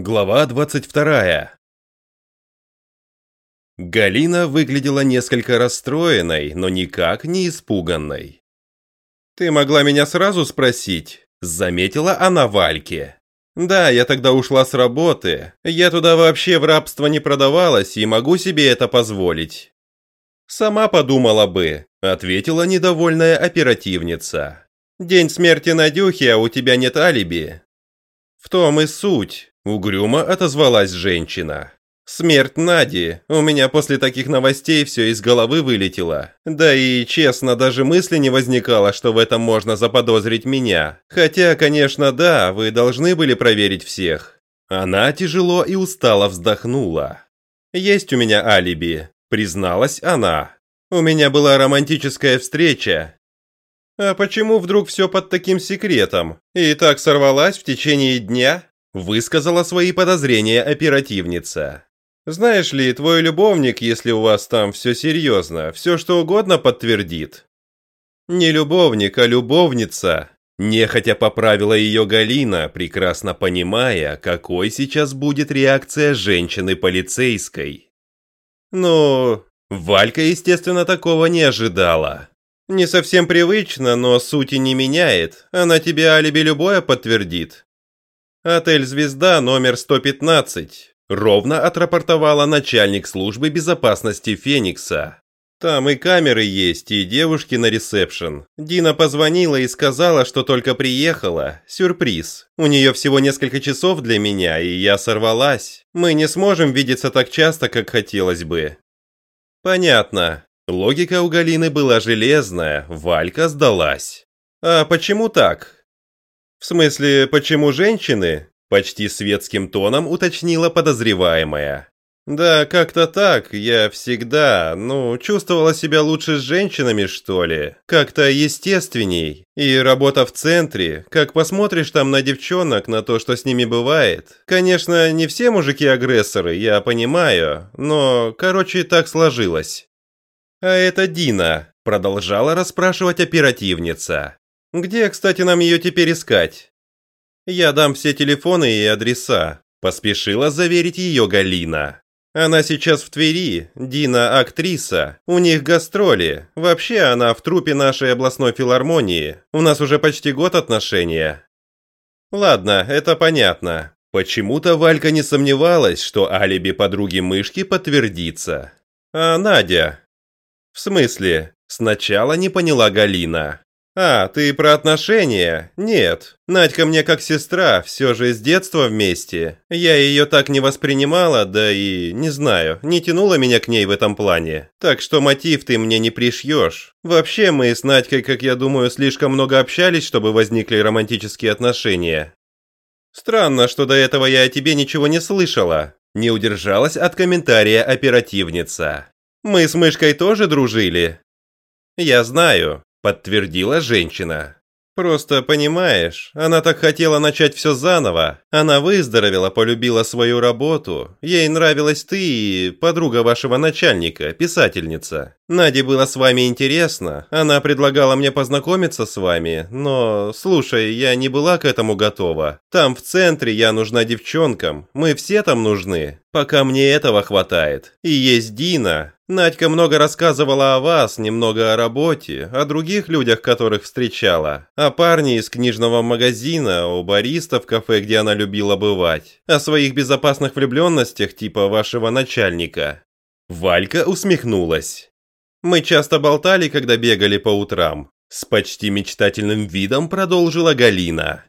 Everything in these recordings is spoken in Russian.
Глава 22 Галина выглядела несколько расстроенной, но никак не испуганной. «Ты могла меня сразу спросить?» – заметила она Вальке. «Да, я тогда ушла с работы. Я туда вообще в рабство не продавалась и могу себе это позволить». «Сама подумала бы», – ответила недовольная оперативница. «День смерти Надюхи, а у тебя нет алиби». «В том и суть», – угрюмо отозвалась женщина. «Смерть Нади. У меня после таких новостей все из головы вылетело. Да и, честно, даже мысли не возникало, что в этом можно заподозрить меня. Хотя, конечно, да, вы должны были проверить всех». Она тяжело и устало вздохнула. «Есть у меня алиби», – призналась она. «У меня была романтическая встреча, «А почему вдруг все под таким секретом? И так сорвалась в течение дня?» Высказала свои подозрения оперативница. «Знаешь ли, твой любовник, если у вас там все серьезно, все что угодно подтвердит». «Не любовник, а любовница», Нехотя поправила ее Галина, прекрасно понимая, какой сейчас будет реакция женщины-полицейской. Ну, Валька, естественно, такого не ожидала. Не совсем привычно, но сути не меняет. Она тебе алиби любое подтвердит. Отель «Звезда» номер 115. Ровно отрапортовала начальник службы безопасности Феникса. Там и камеры есть, и девушки на ресепшн. Дина позвонила и сказала, что только приехала. Сюрприз. У нее всего несколько часов для меня, и я сорвалась. Мы не сможем видеться так часто, как хотелось бы. Понятно. Логика у Галины была железная, Валька сдалась. А почему так? В смысле, почему женщины? Почти светским тоном уточнила подозреваемая. Да, как-то так, я всегда, ну, чувствовала себя лучше с женщинами, что ли. Как-то естественней. И работа в центре, как посмотришь там на девчонок, на то, что с ними бывает. Конечно, не все мужики агрессоры, я понимаю, но, короче, так сложилось. «А это Дина», – продолжала расспрашивать оперативница. «Где, кстати, нам ее теперь искать?» «Я дам все телефоны и адреса», – поспешила заверить ее Галина. «Она сейчас в Твери, Дина – актриса, у них гастроли. Вообще она в трупе нашей областной филармонии, у нас уже почти год отношения». «Ладно, это понятно». Почему-то Валька не сомневалась, что алиби подруги мышки подтвердится. «А Надя? «В смысле?» Сначала не поняла Галина. «А, ты про отношения? Нет. Надька мне как сестра, все же с детства вместе. Я ее так не воспринимала, да и, не знаю, не тянула меня к ней в этом плане. Так что мотив ты мне не пришьешь. Вообще мы с Надькой, как я думаю, слишком много общались, чтобы возникли романтические отношения. Странно, что до этого я о тебе ничего не слышала. Не удержалась от комментария оперативница. Мы с мышкой тоже дружили?» «Я знаю», – подтвердила женщина. «Просто, понимаешь, она так хотела начать все заново. Она выздоровела, полюбила свою работу. Ей нравилась ты и подруга вашего начальника, писательница. Наде было с вами интересно. Она предлагала мне познакомиться с вами, но, слушай, я не была к этому готова. Там в центре я нужна девчонкам. Мы все там нужны. Пока мне этого хватает. И есть Дина, Надька много рассказывала о вас, немного о работе, о других людях, которых встречала, о парне из книжного магазина, о бариста в кафе, где она любила бывать, о своих безопасных влюбленностях типа вашего начальника. Валька усмехнулась. Мы часто болтали, когда бегали по утрам. С почти мечтательным видом продолжила Галина.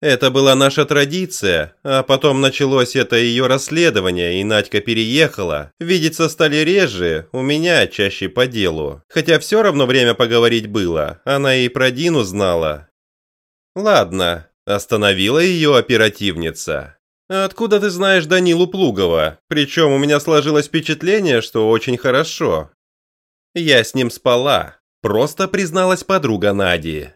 Это была наша традиция, а потом началось это ее расследование, и Надька переехала. Видеться стали реже, у меня чаще по делу. Хотя все равно время поговорить было, она и про Дину знала. Ладно, остановила ее оперативница. «Откуда ты знаешь Данилу Плугова? Причем у меня сложилось впечатление, что очень хорошо». «Я с ним спала», – просто призналась подруга Нади.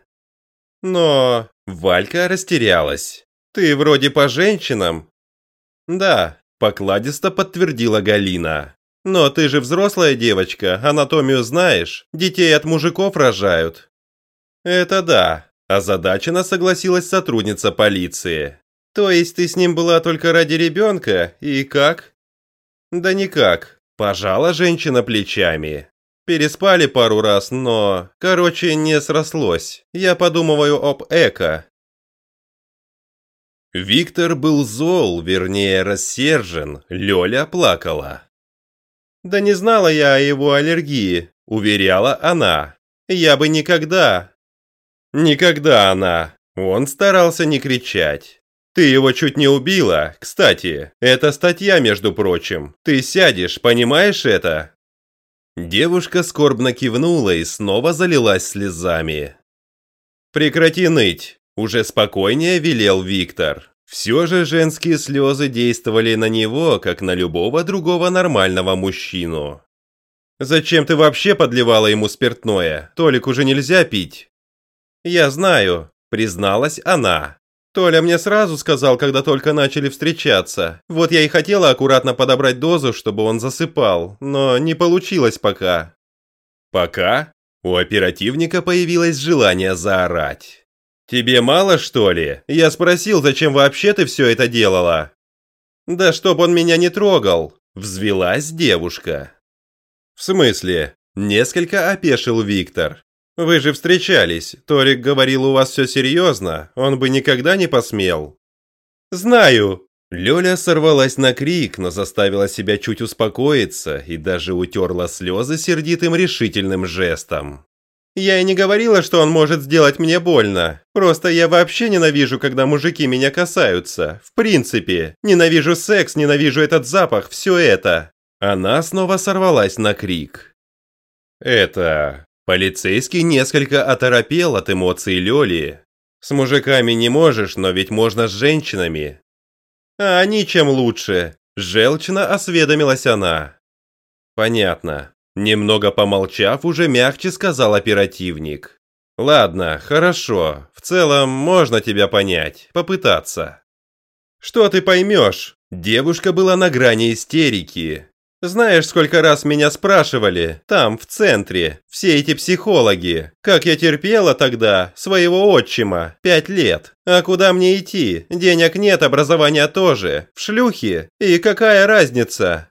«Но Валька растерялась. «Ты вроде по женщинам?» «Да», – покладисто подтвердила Галина. «Но ты же взрослая девочка, анатомию знаешь, детей от мужиков рожают». «Это да», – озадаченно согласилась сотрудница полиции. То есть ты с ним была только ради ребенка, и как? Да никак, пожала женщина плечами. Переспали пару раз, но, короче, не срослось. Я подумываю об эко. Виктор был зол, вернее, рассержен. Лёля плакала. «Да не знала я о его аллергии», – уверяла она. «Я бы никогда». «Никогда она». Он старался не кричать. «Ты его чуть не убила. Кстати, это статья, между прочим. Ты сядешь, понимаешь это?» Девушка скорбно кивнула и снова залилась слезами. «Прекрати ныть», – уже спокойнее велел Виктор. Все же женские слезы действовали на него, как на любого другого нормального мужчину. «Зачем ты вообще подливала ему спиртное? Толик уже нельзя пить». «Я знаю», – призналась она. Толя мне сразу сказал, когда только начали встречаться. Вот я и хотела аккуратно подобрать дозу, чтобы он засыпал, но не получилось пока. Пока? У оперативника появилось желание заорать. «Тебе мало, что ли? Я спросил, зачем вообще ты все это делала?» «Да чтоб он меня не трогал», – взвелась девушка. «В смысле?» – несколько опешил Виктор. «Вы же встречались. Торик говорил, у вас все серьезно. Он бы никогда не посмел». «Знаю!» Лёля сорвалась на крик, но заставила себя чуть успокоиться и даже утерла слезы сердитым решительным жестом. «Я и не говорила, что он может сделать мне больно. Просто я вообще ненавижу, когда мужики меня касаются. В принципе. Ненавижу секс, ненавижу этот запах, все это». Она снова сорвалась на крик. «Это... Полицейский несколько оторопел от эмоций Лёли. С мужиками не можешь, но ведь можно с женщинами. А они чем лучше? Желчно осведомилась она. Понятно. Немного помолчав, уже мягче сказал оперативник. Ладно, хорошо. В целом можно тебя понять, попытаться. Что ты поймешь? Девушка была на грани истерики. Знаешь, сколько раз меня спрашивали, там, в центре, все эти психологи, как я терпела тогда своего отчима, пять лет. А куда мне идти? Денег нет, образования тоже. В шлюхи? И какая разница?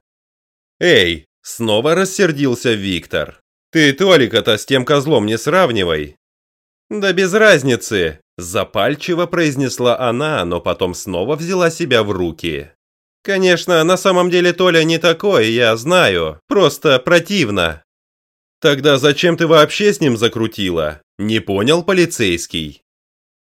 Эй, снова рассердился Виктор. Ты Толика-то с тем козлом не сравнивай. Да без разницы, запальчиво произнесла она, но потом снова взяла себя в руки. Конечно, на самом деле Толя не такой, я знаю. Просто противно. Тогда зачем ты вообще с ним закрутила? Не понял полицейский.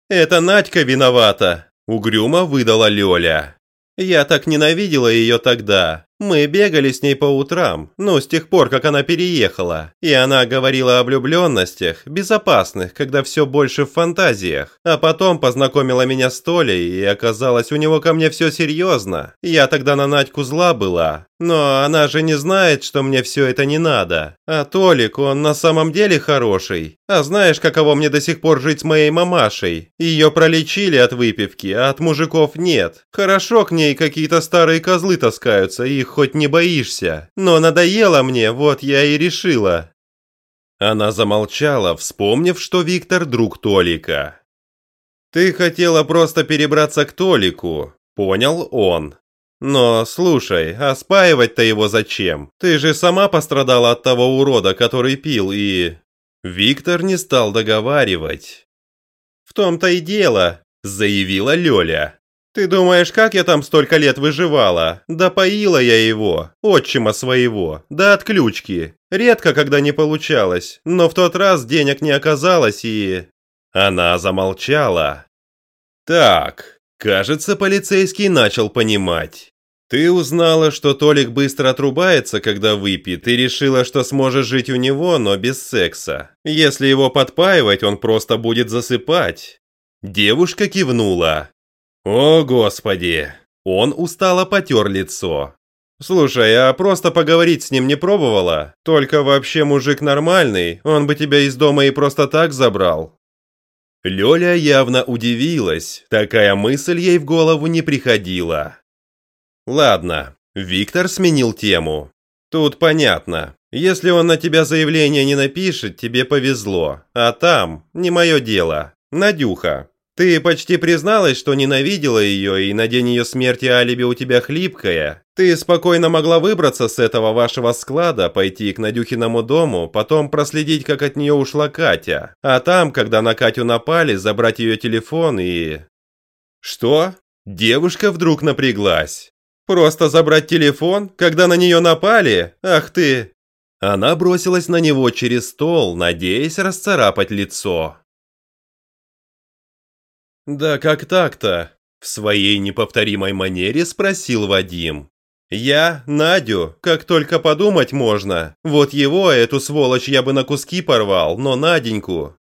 Это Надька виновата, угрюмо выдала Лёля. Я так ненавидела ее тогда. Мы бегали с ней по утрам, ну, с тех пор, как она переехала. И она говорила о влюбленностях, безопасных, когда все больше в фантазиях. А потом познакомила меня с Толей, и оказалось, у него ко мне все серьезно. Я тогда на Надьку зла была. Но она же не знает, что мне все это не надо. А Толик, он на самом деле хороший. А знаешь, каково мне до сих пор жить с моей мамашей? Ее пролечили от выпивки, а от мужиков нет. Хорошо к ней какие-то старые козлы таскаются, и хоть не боишься. Но надоело мне, вот я и решила». Она замолчала, вспомнив, что Виктор друг Толика. «Ты хотела просто перебраться к Толику», – понял он. «Но, слушай, а спаивать-то его зачем? Ты же сама пострадала от того урода, который пил и...» Виктор не стал договаривать. «В том-то и дело», – заявила Лёля. «Ты думаешь, как я там столько лет выживала? Да поила я его, отчима своего, да от ключки. Редко, когда не получалось, но в тот раз денег не оказалось и...» Она замолчала. «Так, кажется, полицейский начал понимать. Ты узнала, что Толик быстро отрубается, когда выпьет, и решила, что сможешь жить у него, но без секса. Если его подпаивать, он просто будет засыпать». Девушка кивнула. «О, Господи!» Он устало потер лицо. «Слушай, а просто поговорить с ним не пробовала? Только вообще мужик нормальный, он бы тебя из дома и просто так забрал». Лёля явно удивилась, такая мысль ей в голову не приходила. «Ладно», Виктор сменил тему. «Тут понятно. Если он на тебя заявление не напишет, тебе повезло. А там, не мое дело. Надюха. Ты почти призналась, что ненавидела ее, и на день ее смерти алиби у тебя хлипкое. Ты спокойно могла выбраться с этого вашего склада, пойти к Надюхиному дому, потом проследить, как от нее ушла Катя. А там, когда на Катю напали, забрать ее телефон и... Что? Девушка вдруг напряглась. Просто забрать телефон, когда на нее напали? Ах ты! Она бросилась на него через стол, надеясь расцарапать лицо. «Да как так-то?» – в своей неповторимой манере спросил Вадим. «Я, Надю, как только подумать можно. Вот его, эту сволочь, я бы на куски порвал, но Наденьку».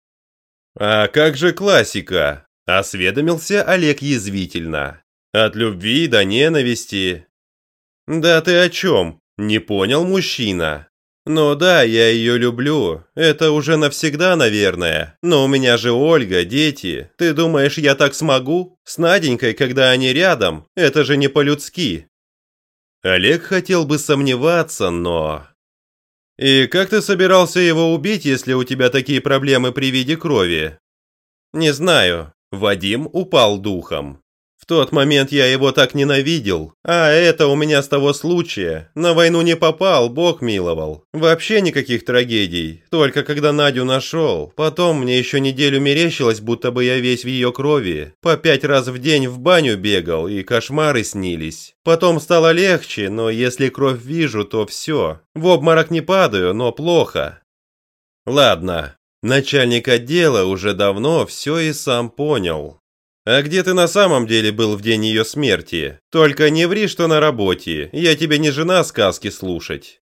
«А как же классика?» – осведомился Олег язвительно. «От любви до ненависти». «Да ты о чем?» – не понял мужчина. «Ну да, я ее люблю. Это уже навсегда, наверное. Но у меня же Ольга, дети. Ты думаешь, я так смогу? С Наденькой, когда они рядом? Это же не по-людски». Олег хотел бы сомневаться, но... «И как ты собирался его убить, если у тебя такие проблемы при виде крови?» «Не знаю». Вадим упал духом. В тот момент я его так ненавидел. А это у меня с того случая. На войну не попал, Бог миловал. Вообще никаких трагедий. Только когда Надю нашел. Потом мне еще неделю мерещилось, будто бы я весь в ее крови. По пять раз в день в баню бегал, и кошмары снились. Потом стало легче, но если кровь вижу, то все. В обморок не падаю, но плохо. Ладно. Начальник отдела уже давно все и сам понял. «А где ты на самом деле был в день ее смерти? Только не ври, что на работе, я тебе не жена сказки слушать».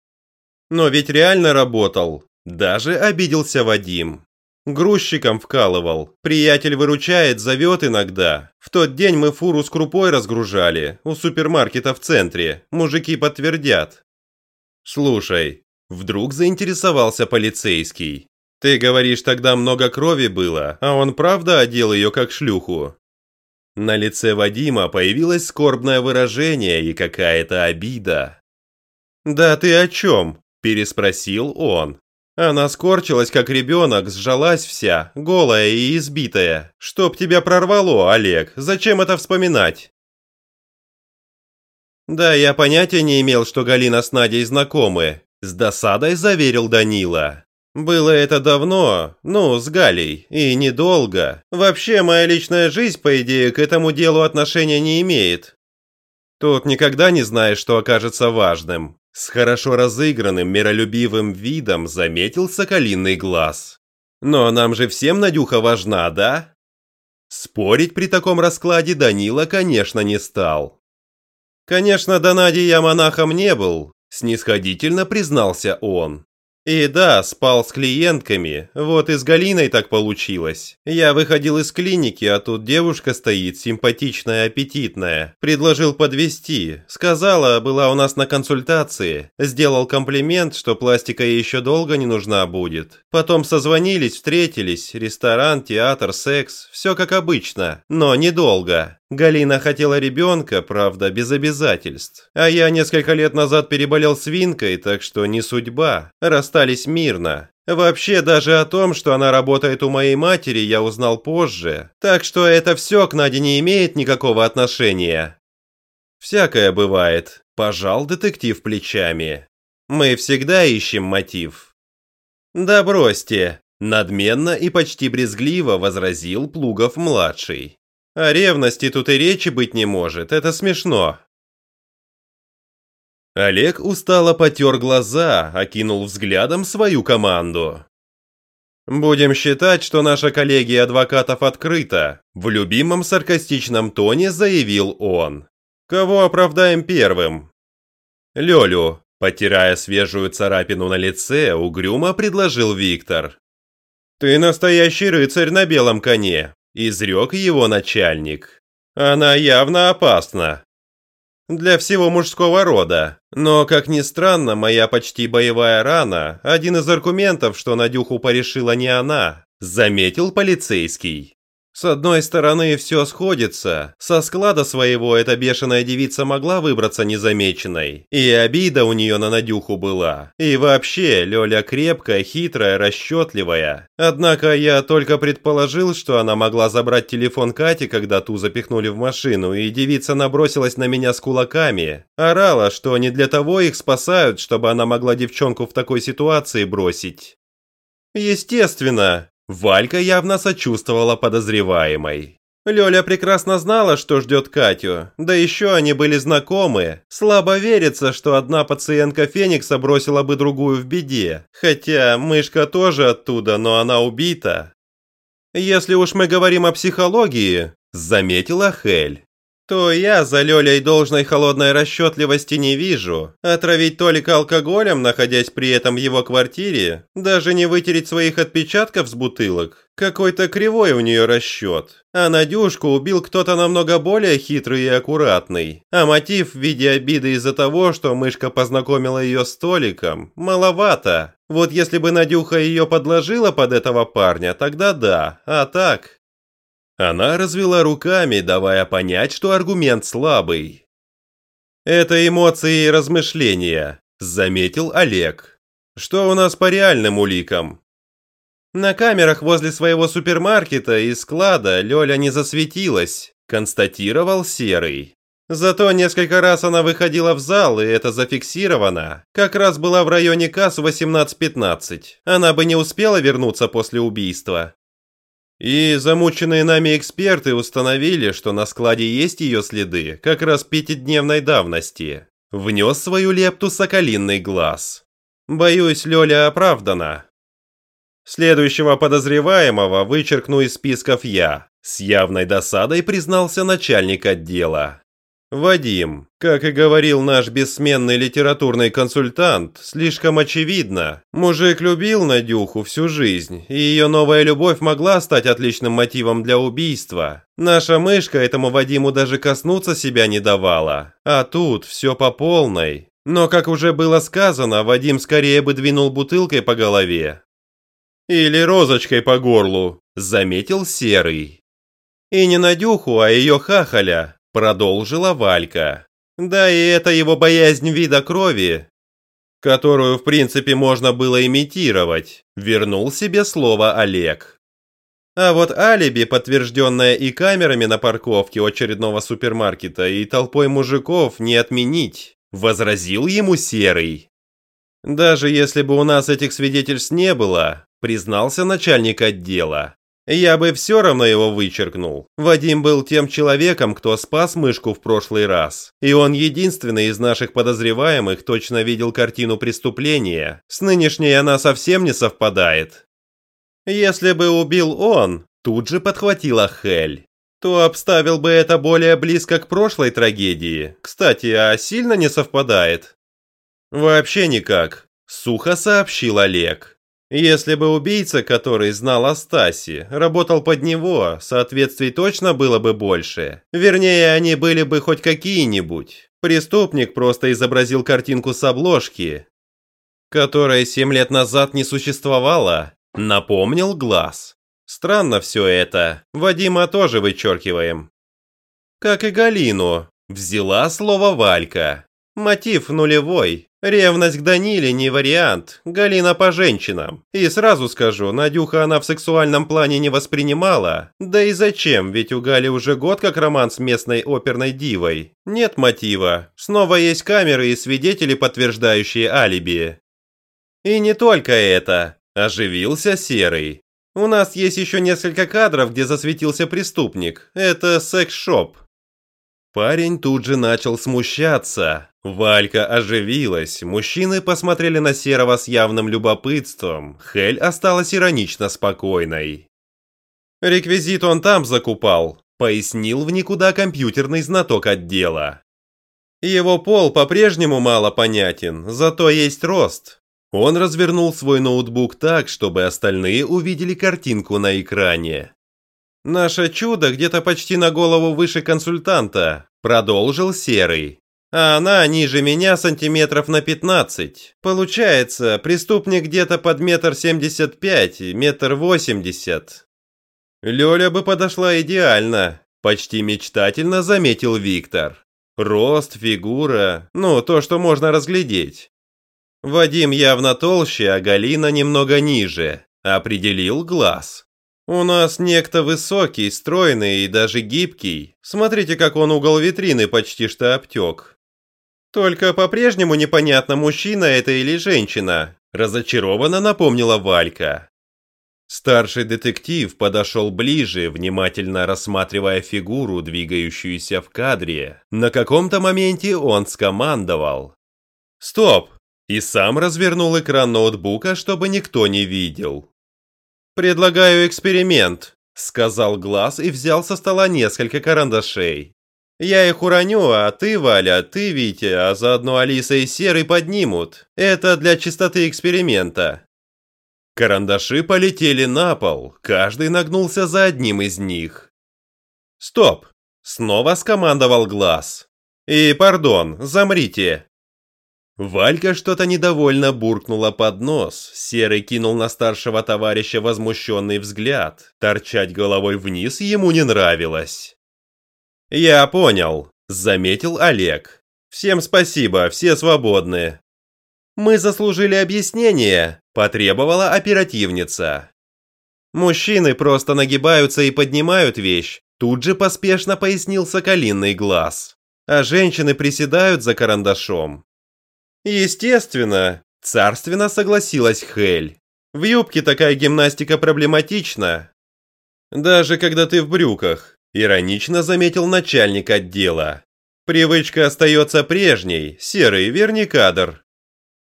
Но ведь реально работал. Даже обиделся Вадим. Грузчиком вкалывал. Приятель выручает, зовет иногда. В тот день мы фуру с крупой разгружали. У супермаркета в центре. Мужики подтвердят. Слушай, вдруг заинтересовался полицейский. Ты говоришь, тогда много крови было, а он правда одел ее как шлюху? На лице Вадима появилось скорбное выражение и какая-то обида. «Да ты о чем?» – переспросил он. Она скорчилась, как ребенок, сжалась вся, голая и избитая. Чтоб тебя прорвало, Олег, зачем это вспоминать? Да, я понятия не имел, что Галина с Надей знакомы, с досадой заверил Данила. Было это давно, ну, с Галей, и недолго. Вообще, моя личная жизнь, по идее, к этому делу отношения не имеет. Тут никогда не знаешь, что окажется важным. С хорошо разыгранным, миролюбивым видом заметил соколиный глаз. Но нам же всем Надюха важна, да? Спорить при таком раскладе Данила, конечно, не стал. Конечно, до Нади я монахом не был, снисходительно признался он. И да, спал с клиентками, вот и с Галиной так получилось. Я выходил из клиники, а тут девушка стоит, симпатичная, аппетитная. Предложил подвести, сказала, была у нас на консультации. Сделал комплимент, что пластика ей еще долго не нужна будет. Потом созвонились, встретились, ресторан, театр, секс, все как обычно, но недолго. Галина хотела ребенка, правда, без обязательств. А я несколько лет назад переболел свинкой, так что не судьба. Расстались мирно. Вообще, даже о том, что она работает у моей матери, я узнал позже. Так что это все к Наде не имеет никакого отношения. Всякое бывает. Пожал детектив плечами. Мы всегда ищем мотив. Да бросьте. Надменно и почти брезгливо возразил Плугов-младший. О ревности тут и речи быть не может, это смешно. Олег устало потер глаза, окинул взглядом свою команду. «Будем считать, что наша коллегия адвокатов открыта», в любимом саркастичном тоне заявил он. «Кого оправдаем первым?» «Лёлю», потирая свежую царапину на лице, угрюмо предложил Виктор. «Ты настоящий рыцарь на белом коне изрек его начальник. Она явно опасна. Для всего мужского рода. Но, как ни странно, моя почти боевая рана – один из аргументов, что Надюху порешила не она, заметил полицейский. С одной стороны, все сходится. Со склада своего эта бешеная девица могла выбраться незамеченной. И обида у нее на Надюху была. И вообще, Лёля крепкая, хитрая, расчетливая. Однако я только предположил, что она могла забрать телефон Кати, когда ту запихнули в машину, и девица набросилась на меня с кулаками. Орала, что не для того их спасают, чтобы она могла девчонку в такой ситуации бросить. Естественно, Валька явно сочувствовала подозреваемой. Лёля прекрасно знала, что ждет Катю, да еще они были знакомы. Слабо верится, что одна пациентка Феникса бросила бы другую в беде. Хотя мышка тоже оттуда, но она убита. Если уж мы говорим о психологии, заметила Хель, то я за Лёлей должной холодной расчетливости не вижу. Отравить Толика алкоголем, находясь при этом в его квартире, даже не вытереть своих отпечатков с бутылок. Какой-то кривой у нее расчет. А Надюшку убил кто-то намного более хитрый и аккуратный. А мотив в виде обиды из-за того, что мышка познакомила ее с Толиком, маловато. Вот если бы Надюха ее подложила под этого парня, тогда да, а так... Она развела руками, давая понять, что аргумент слабый. «Это эмоции и размышления», – заметил Олег. «Что у нас по реальным уликам?» «На камерах возле своего супермаркета и склада Лёля не засветилась», – констатировал Серый. Зато несколько раз она выходила в зал, и это зафиксировано. Как раз была в районе касс 18.15. Она бы не успела вернуться после убийства. И замученные нами эксперты установили, что на складе есть ее следы, как раз пятидневной давности. Внес свою лепту соколиный глаз. Боюсь, Лёля оправдана. Следующего подозреваемого вычеркну из списков я. С явной досадой признался начальник отдела. Вадим, как и говорил наш бессменный литературный консультант, слишком очевидно. Мужик любил Надюху всю жизнь, и ее новая любовь могла стать отличным мотивом для убийства. Наша мышка этому Вадиму даже коснуться себя не давала. А тут все по полной. Но, как уже было сказано, Вадим скорее бы двинул бутылкой по голове. Или розочкой по горлу, заметил Серый. И не Надюху, а ее хахаля, Продолжила Валька. Да и это его боязнь вида крови, которую в принципе можно было имитировать, вернул себе слово Олег. А вот алиби, подтвержденное и камерами на парковке очередного супермаркета, и толпой мужиков, не отменить, возразил ему Серый. Даже если бы у нас этих свидетельств не было, признался начальник отдела, я бы все равно его вычеркнул. Вадим был тем человеком, кто спас мышку в прошлый раз. И он единственный из наших подозреваемых точно видел картину преступления. С нынешней она совсем не совпадает. Если бы убил он, тут же подхватила Хель, то обставил бы это более близко к прошлой трагедии. Кстати, а сильно не совпадает? Вообще никак, сухо сообщил Олег. Если бы убийца, который знал о Стасе, работал под него, соответствий точно было бы больше. Вернее, они были бы хоть какие-нибудь. Преступник просто изобразил картинку с обложки, которая семь лет назад не существовала, напомнил глаз. Странно все это. Вадима тоже вычеркиваем. Как и Галину. Взяла слово Валька. Мотив нулевой. Ревность к Даниле не вариант, Галина по женщинам. И сразу скажу, Надюха она в сексуальном плане не воспринимала. Да и зачем, ведь у Гали уже год как роман с местной оперной дивой. Нет мотива. Снова есть камеры и свидетели, подтверждающие алиби. И не только это. Оживился Серый. У нас есть еще несколько кадров, где засветился преступник. Это секс-шоп. Парень тут же начал смущаться. Валька оживилась, мужчины посмотрели на Серого с явным любопытством. Хель осталась иронично спокойной. «Реквизит он там закупал», – пояснил в никуда компьютерный знаток отдела. «Его пол по-прежнему мало понятен, зато есть рост». Он развернул свой ноутбук так, чтобы остальные увидели картинку на экране. «Наше чудо где-то почти на голову выше консультанта», – продолжил Серый. «А она ниже меня сантиметров на 15. Получается, преступник где-то под метр семьдесят пять, метр восемьдесят». Лёля бы подошла идеально, почти мечтательно заметил Виктор. Рост, фигура, ну, то, что можно разглядеть. Вадим явно толще, а Галина немного ниже. Определил глаз. У нас некто высокий, стройный и даже гибкий. Смотрите, как он угол витрины почти что обтек. Только по-прежнему непонятно, мужчина это или женщина. Разочарованно напомнила Валька. Старший детектив подошел ближе, внимательно рассматривая фигуру, двигающуюся в кадре. На каком-то моменте он скомандовал. «Стоп!» и сам развернул экран ноутбука, чтобы никто не видел. «Предлагаю эксперимент», – сказал Глаз и взял со стола несколько карандашей. «Я их уроню, а ты, Валя, ты, Витя, а заодно Алиса и Серый поднимут. Это для чистоты эксперимента». Карандаши полетели на пол, каждый нагнулся за одним из них. «Стоп!» – снова скомандовал Глаз. «И, пардон, замрите!» Валька что-то недовольно буркнула под нос. Серый кинул на старшего товарища возмущенный взгляд. Торчать головой вниз ему не нравилось. «Я понял», – заметил Олег. «Всем спасибо, все свободны». «Мы заслужили объяснение», – потребовала оперативница. «Мужчины просто нагибаются и поднимают вещь», – тут же поспешно пояснил соколиный глаз. «А женщины приседают за карандашом. Естественно, царственно согласилась Хель. В юбке такая гимнастика проблематична. Даже когда ты в брюках, иронично заметил начальник отдела. Привычка остается прежней, серый, верни кадр.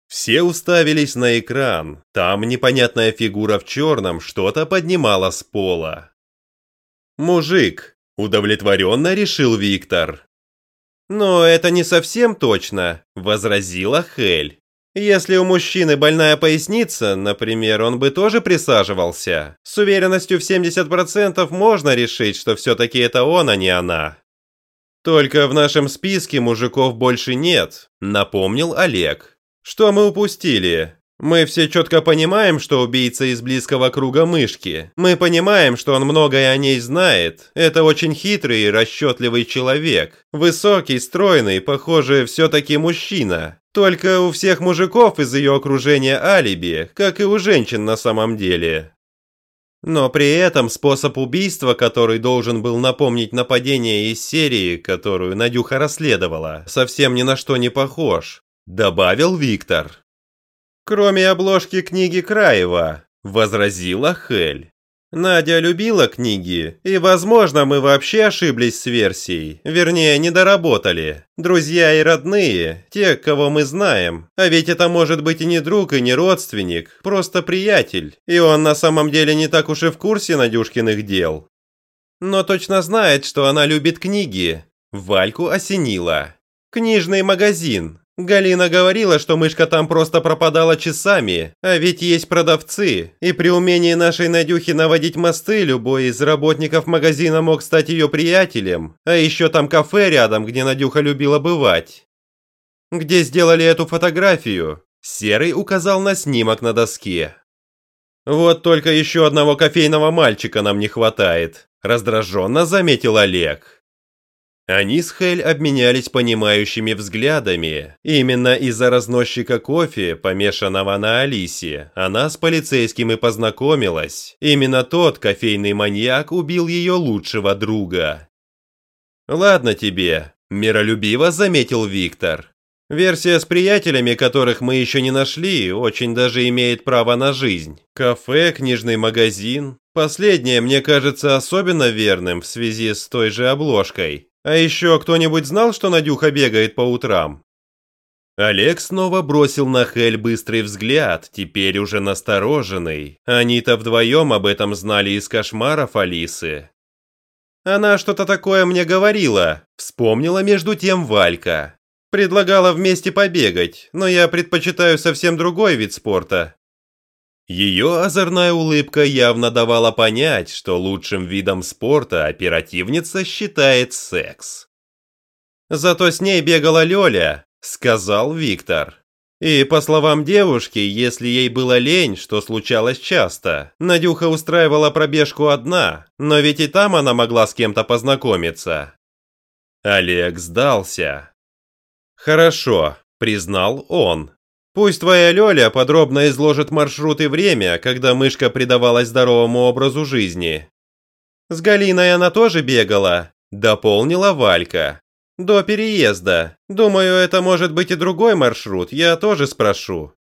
Все уставились на экран, там непонятная фигура в черном что-то поднимала с пола. «Мужик», – удовлетворенно решил Виктор. «Но это не совсем точно», – возразила Хель. «Если у мужчины больная поясница, например, он бы тоже присаживался. С уверенностью в 70% можно решить, что все-таки это он, а не она». «Только в нашем списке мужиков больше нет», – напомнил Олег. «Что мы упустили? Мы все четко понимаем, что убийца из близкого круга мышки. Мы понимаем, что он многое о ней знает. Это очень хитрый и расчетливый человек. Высокий, стройный, похоже, все-таки мужчина. Только у всех мужиков из ее окружения алиби, как и у женщин на самом деле. Но при этом способ убийства, который должен был напомнить нападение из серии, которую Надюха расследовала, совсем ни на что не похож, добавил Виктор. «Кроме обложки книги Краева», – возразила Хель. Надя любила книги, и, возможно, мы вообще ошиблись с версией, вернее, не доработали. Друзья и родные, те, кого мы знаем. А ведь это может быть и не друг, и не родственник, просто приятель. И он на самом деле не так уж и в курсе Надюшкиных дел. Но точно знает, что она любит книги. Вальку осенила. Книжный магазин. Галина говорила, что мышка там просто пропадала часами, а ведь есть продавцы, и при умении нашей Надюхи наводить мосты любой из работников магазина мог стать ее приятелем, а еще там кафе рядом, где Надюха любила бывать. Где сделали эту фотографию? Серый указал на снимок на доске. Вот только еще одного кофейного мальчика нам не хватает, раздраженно заметил Олег. Они с Хель обменялись понимающими взглядами. Именно из-за разносчика кофе, помешанного на Алисе, она с полицейским и познакомилась. Именно тот кофейный маньяк убил ее лучшего друга. «Ладно тебе», – миролюбиво заметил Виктор. Версия с приятелями, которых мы еще не нашли, очень даже имеет право на жизнь. Кафе, книжный магазин. Последнее мне кажется особенно верным в связи с той же обложкой. А еще кто-нибудь знал, что Надюха бегает по утрам? Олег снова бросил на Хель быстрый взгляд, теперь уже настороженный. Они-то вдвоем об этом знали из кошмаров Алисы. «Она что-то такое мне говорила», – вспомнила между тем Валька. «Предлагала вместе побегать, но я предпочитаю совсем другой вид спорта. Ее озорная улыбка явно давала понять, что лучшим видом спорта оперативница считает секс. «Зато с ней бегала Лёля», — сказал Виктор. И по словам девушки, если ей было лень, что случалось часто, Надюха устраивала пробежку одна, но ведь и там она могла с кем-то познакомиться. Олег сдался. «Хорошо», – признал он. «Пусть твоя Лёля подробно изложит маршрут и время, когда мышка предавалась здоровому образу жизни». «С Галиной она тоже бегала», – дополнила Валька. «До переезда. Думаю, это может быть и другой маршрут, я тоже спрошу».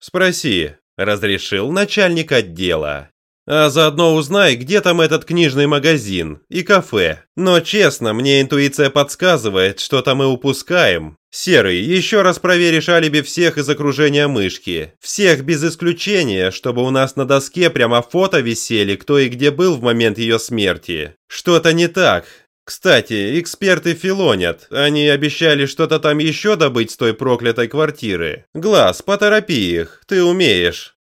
«Спроси», – разрешил начальник отдела. А заодно узнай, где там этот книжный магазин и кафе. Но честно, мне интуиция подсказывает, что там мы упускаем. Серый, еще раз проверишь алиби всех из окружения мышки. Всех без исключения, чтобы у нас на доске прямо фото висели, кто и где был в момент ее смерти. Что-то не так. Кстати, эксперты филонят. Они обещали что-то там еще добыть с той проклятой квартиры. Глаз, поторопи их, ты умеешь.